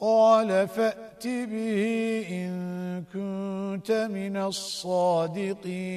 قال فأت به إن كنت من الصادقين.